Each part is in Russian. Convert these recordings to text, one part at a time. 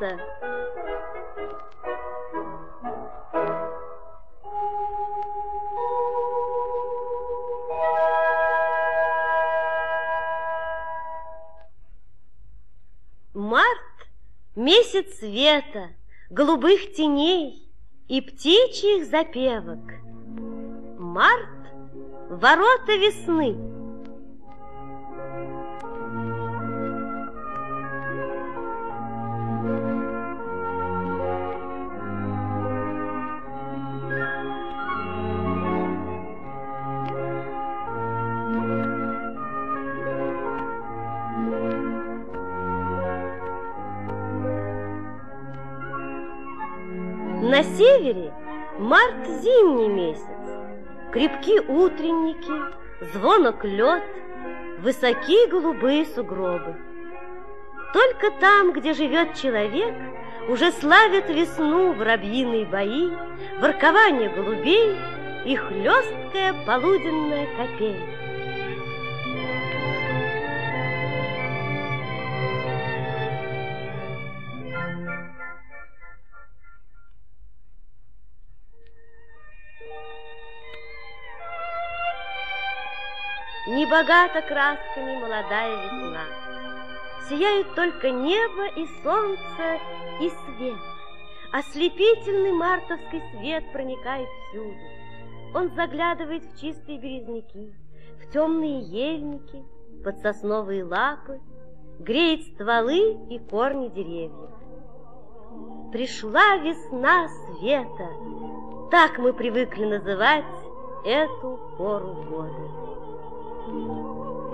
Леса. Март – месяц света, голубых теней и птичьих запевок. Март – ворота весны – На севере март зимний месяц, Крепки утренники, звонок лед, Высокие голубые сугробы. Только там, где живет человек, Уже славят весну воробьиные бои, Воркование голубей И хлесткая полуденная копель. Небогата красками молодая весна. Сияют только небо и солнце, и свет. Ослепительный мартовский свет проникает всюду. Он заглядывает в чистые березняки, в темные ельники, под сосновые лапы, греет стволы и корни деревьев. Пришла весна света, так мы привыкли называть эту пору года. Thank you.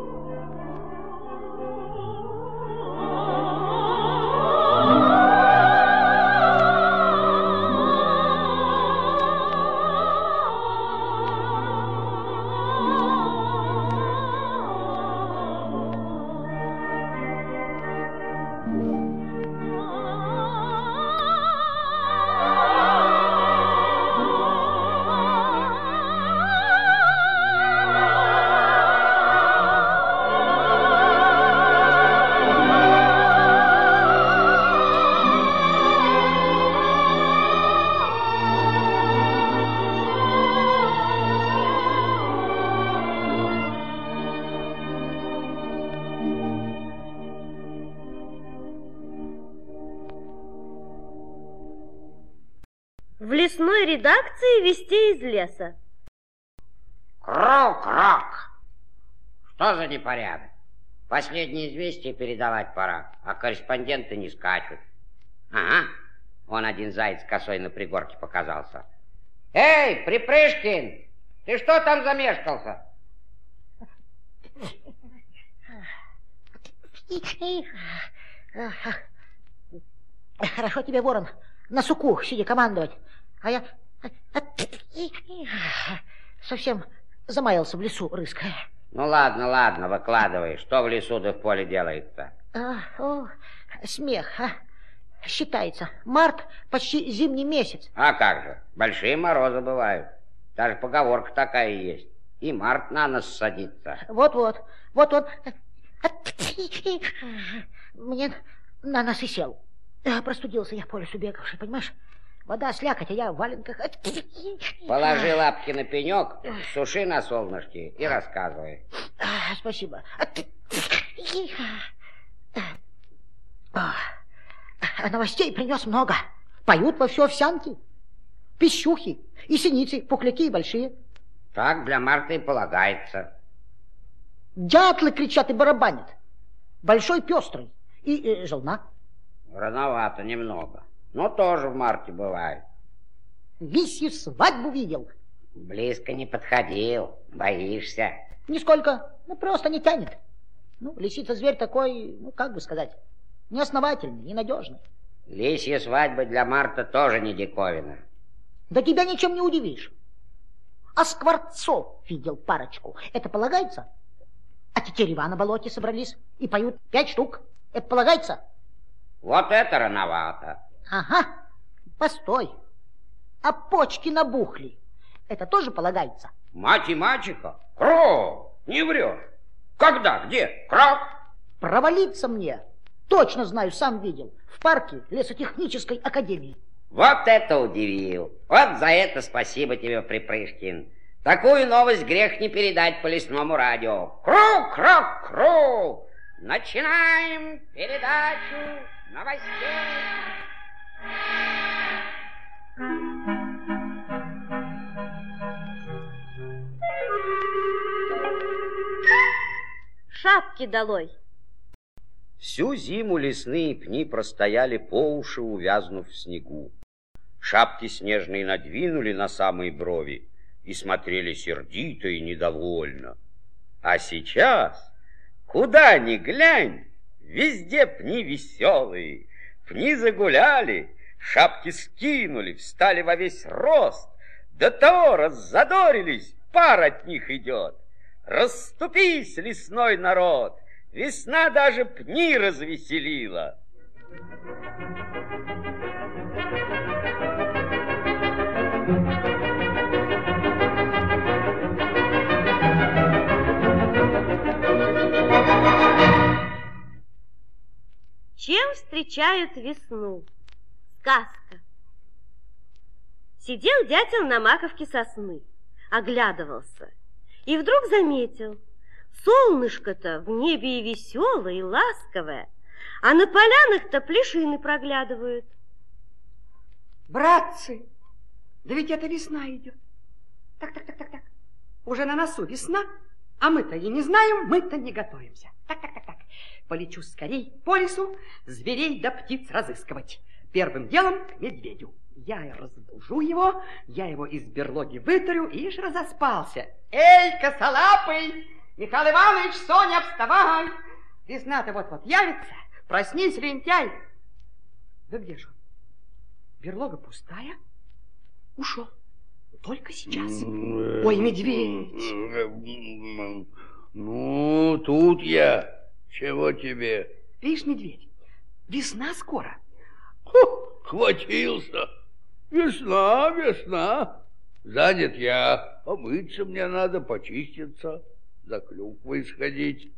Вести из леса. Крок-крок! Что за непорядок? Последние известия передавать пора, а корреспонденты не скачут. Ага, вон один заяц косой на пригорке показался. Эй, Припрыжкин, ты что там замешкался? Хорошо тебе, ворон, на суку сиди командовать. А я совсем замаялся в лесу, рыская. Ну ладно, ладно, выкладывай. Что в лесу да в поле делается? А, о, смех, а? Считается, март почти зимний месяц. А как же, большие морозы бывают. Даже поговорка такая есть. И март на нас садится. Вот-вот, вот он. Мне на нас и сел. Простудился я по лесу бегавший, понимаешь? Вода слякоть, а я в валенках. Положи лапки на пенек, суши на солнышке и рассказывай. Спасибо. Новостей принес много. Поют во всю овсянки. Пищухи и синицы, пухляки и большие. Так для марта и полагается. Дятлы кричат и барабанят. Большой пестрый и э, желна. Рановато немного. Но тоже в марте бывает. Лисью свадьбу видел. Близко не подходил. Боишься? Нисколько. Ну, просто не тянет. Ну, лисица зверь такой, ну, как бы сказать, неосновательный, ненадежный. Лисья свадьба для марта тоже не диковина. Да тебя ничем не удивишь. А Скворцов видел парочку. Это полагается? А тетерева на болоте собрались и поют пять штук. Это полагается? Вот это рановато. Ага, постой. А почки набухли. Это тоже полагается? Мать и мачеха? Кро, не врешь. Когда, где? Крак? Провалиться мне. Точно знаю, сам видел. В парке лесотехнической академии. Вот это удивил. Вот за это спасибо тебе, Припрыжкин. Такую новость грех не передать по лесному радио. Кру, кру, кру! Начинаем передачу новостей. Шапки долой! Всю зиму лесные пни простояли по уши, увязнув в снегу. Шапки снежные надвинули на самые брови и смотрели сердито и недовольно. А сейчас, куда ни глянь, везде пни веселые, пни загуляли, шапки скинули, встали во весь рост, до того раззадорились, пар от них идет. Расступись, лесной народ, весна даже пни развеселила. Чем встречают весну? Сказка. Сидел дятел на маковке сосны, оглядывался, и вдруг заметил, солнышко-то в небе и веселое, и ласковое, а на полянах-то плешины проглядывают. Братцы, да ведь это весна идет. Так, так, так, так, так. Уже на носу весна, а мы-то и не знаем, мы-то не готовимся. Так, так, так, так. Полечу скорей по лесу, зверей да птиц разыскивать. Первым делом к медведю. Я разбужу его, я его из берлоги вытарю, ишь разоспался. Эй, косолапый! Михаил Иванович, Соня, вставай! Весна-то вот-вот явится, проснись, лентяй! Да где же он? Берлога пустая, ушел. Только сейчас. Ой, медведь! Ну, тут я. Чего тебе? Видишь, медведь, весна скоро. Ху, хватился. Весна, весна. Занят я. Помыться мне надо, почиститься, за клюквой сходить.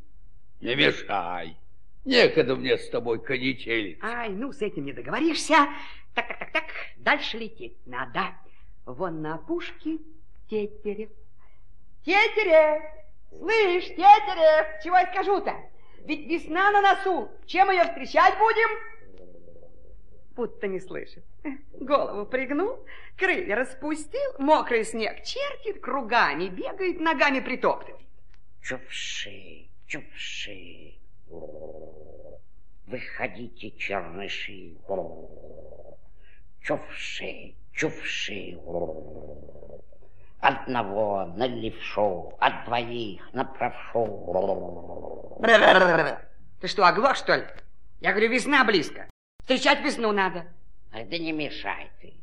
Не мешай. Некогда мне с тобой конетелить. Ай, ну, с этим не договоришься. Так, так, так, так, дальше лететь надо. Вон на опушке Тетерев. Тетерев! Слышь, Тетерев, чего я скажу-то? Ведь весна на носу. Чем ее встречать будем? Будто не слышит. Голову пригнул, крылья распустил, мокрый снег чертит, кругами бегает, ногами притоптывает. Чувши, чувши. Выходите, черныши. Чувши, чувши. Одного на левшу, от двоих на правшу. Ты что, оглох, что ли? Я говорю, весна близко. Встречать весну надо. Ай, да не мешай ты.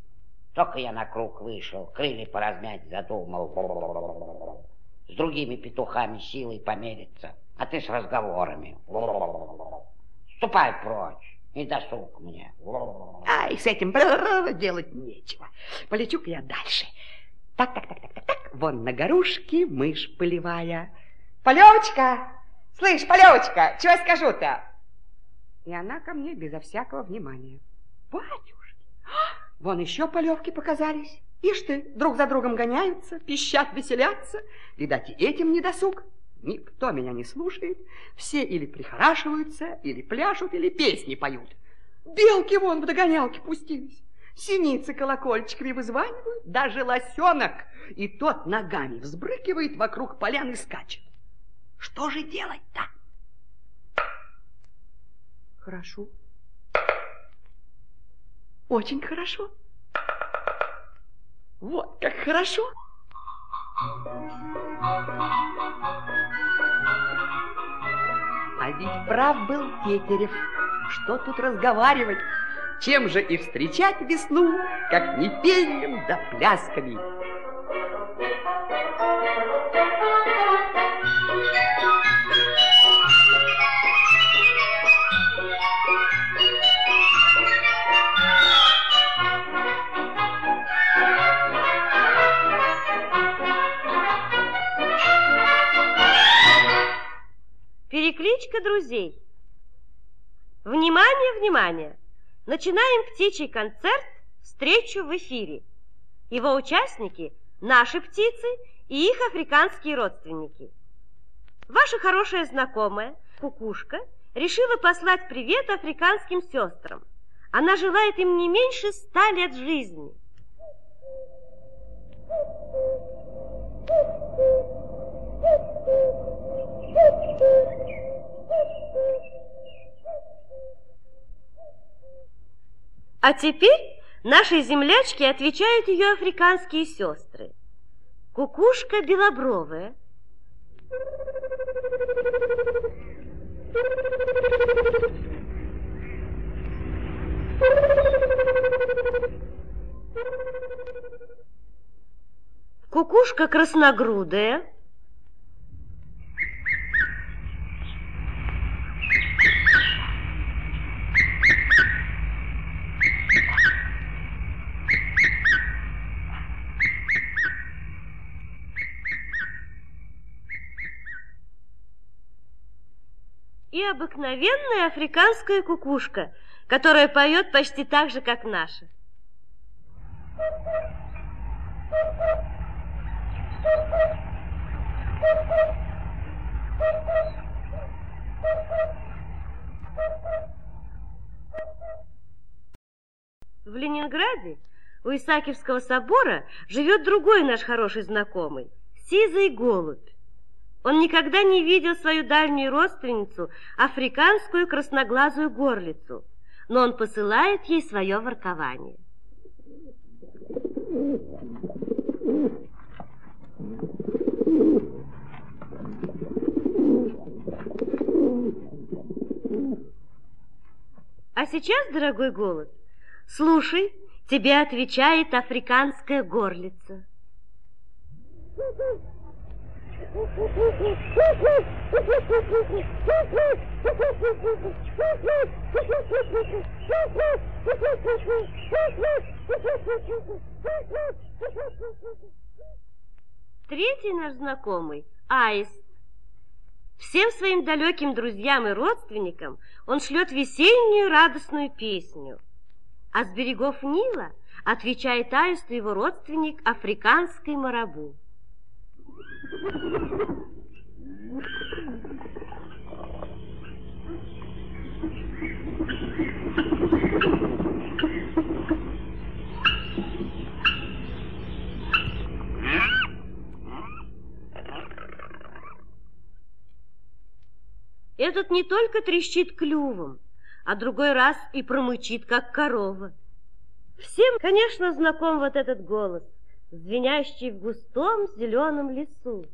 Только я на круг вышел, крылья поразмять задумал. С другими петухами силой помериться, а ты с разговорами. Ступай прочь, не досуг мне. Ай, с этим делать нечего. Полечу-ка я дальше. Так, так, так, так, так, так. Вон на горушке мышь полевая. Полевочка! Слышь, Полевочка, чего скажу-то? И она ко мне безо всякого внимания. Батюшки! Вон еще полевки показались. Ишь ты, друг за другом гоняются, пищат, веселятся. Видать, и этим не досуг. Никто меня не слушает. Все или прихорашиваются, или пляшут, или песни поют. Белки вон в догонялке пустились. Синицы колокольчиками вызванивают, даже лосенок. И тот ногами взбрыкивает вокруг полян и скачет. Что же делать-то? Хорошо. Очень хорошо. Вот как хорошо. А ведь прав был Тетерев. Что тут разговаривать? Чем же и встречать весну, как не пением да плясками? Друзей. Внимание, внимание! Начинаем птичий концерт «Встречу в эфире». Его участники – наши птицы и их африканские родственники. Ваша хорошая знакомая, Кукушка, решила послать привет африканским сестрам. Она желает им не меньше ста лет жизни. А теперь нашей землячке отвечают ее африканские сестры. Кукушка белобровая. Кукушка красногрудая. И обыкновенная африканская кукушка, которая поет почти так же, как наша. В Ленинграде у Исаакиевского собора живет другой наш хороший знакомый, Сизый голубь. Он никогда не видел свою дальнюю родственницу, африканскую красноглазую горлицу, но он посылает ей свое воркование. А сейчас, дорогой голубь, слушай, тебе отвечает африканская горлица. Третий наш знакомый – Аист. Всем своим далеким друзьям и родственникам он шлет весеннюю радостную песню. А с берегов Нила отвечает Аисту его родственник африканский марабу. Этот не только трещит клювом, а другой раз и промычит, как корова. Всем, конечно, знаком вот этот голос звенящий в густом зеленом лесу.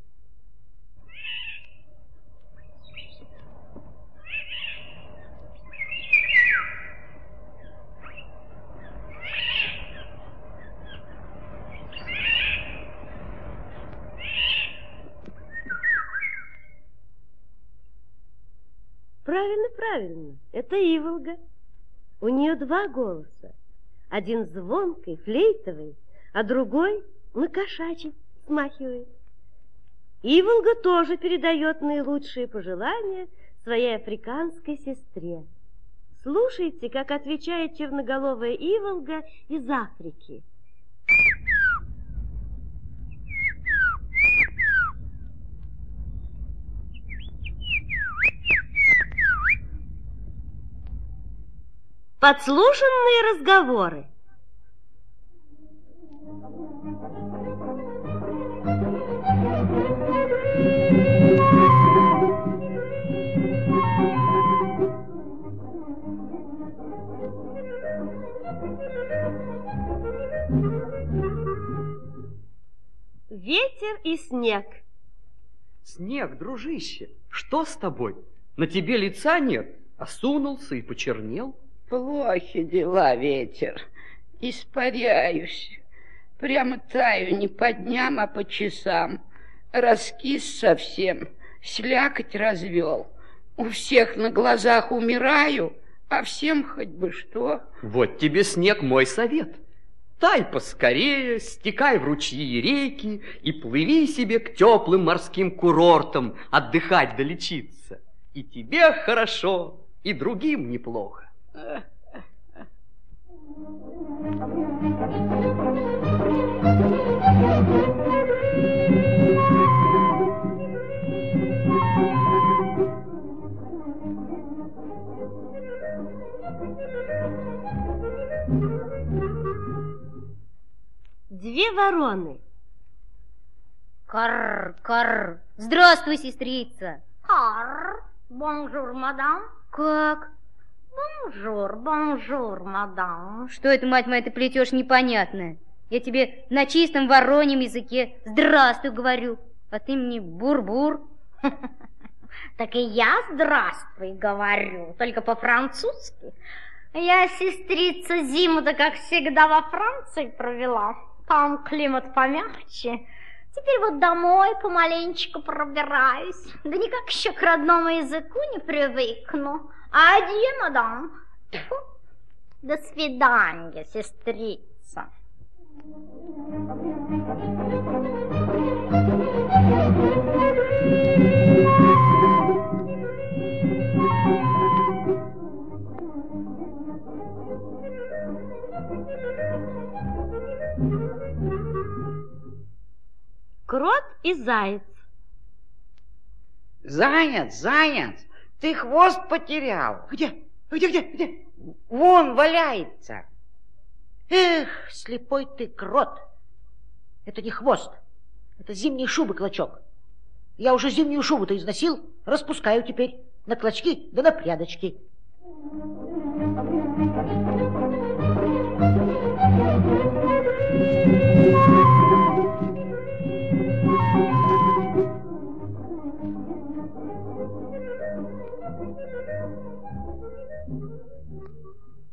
Правильно, это Иволга. У нее два голоса. Один звонкий, флейтовый, а другой на кошачий смахивает. Иволга тоже передает наилучшие пожелания своей африканской сестре. Слушайте, как отвечает черноголовая Иволга из Африки. Подслушанные разговоры. Ветер и снег. Снег, дружище, что с тобой? На тебе лица нет, осунулся и почернел. Плохи дела, ветер. Испаряюсь. Прямо таю не по дням, а по часам. Раскис совсем, слякоть развел. У всех на глазах умираю, а всем хоть бы что. Вот тебе, снег, мой совет. Тай поскорее, стекай в ручьи и реки и плыви себе к теплым морским курортам отдыхать да лечиться. И тебе хорошо, и другим неплохо. Две вороны. Карр, карр. Здравствуй, сестрица. Кар, bonjour, madame. Как? Bonjour, bonjour, madame. Что это, мать моя, ты плетешь непонятное? Я тебе на чистом вороньем языке здравствуй говорю, а ты мне бур-бур. Так и я здравствуй говорю, только по-французски. Я, сестрица, зиму-то, как всегда, во Франции провела. Там климат помягче. Теперь вот домой помаленечку пробираюсь. Да никак еще к родному языку не привыкну. Адье, мадам. Тьфу. До свидания, сестрица. Крот и заяц. Заяц, заяц, ты хвост потерял. Где? Где, где, где? Вон валяется. Эх, слепой ты крот. Это не хвост, это зимней шубы клочок. Я уже зимнюю шубу-то износил, распускаю теперь на клочки да на прядочки.